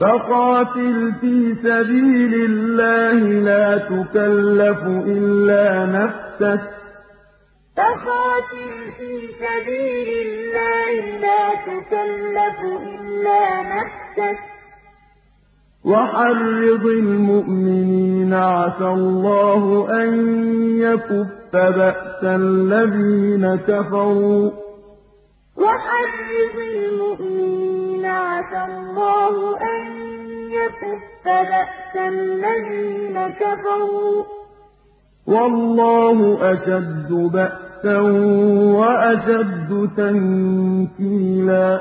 فَقَاتِلْ فِي سَبِيلِ اللَّهِ لَا تُكَلَّفُ إِلَّا نَفْسَكَ ۚ وَحَرِّضِ الْمُؤْمِنِينَ ۖ عَسَى اللَّهُ أَن يَكُفَّ بَأْسَ الَّذِينَ كَفَرُوا ۚ. وَاللَّهُ بَأْسًا عَسَى اللَّهُ أَن يَكُفَّ بَأْسَ الَّذِينَ كَفَرُوا ۚ. وَاللَّهُ أَشَدُّ بَأْسًا وَأَشَدُّ تَنكِيلًا.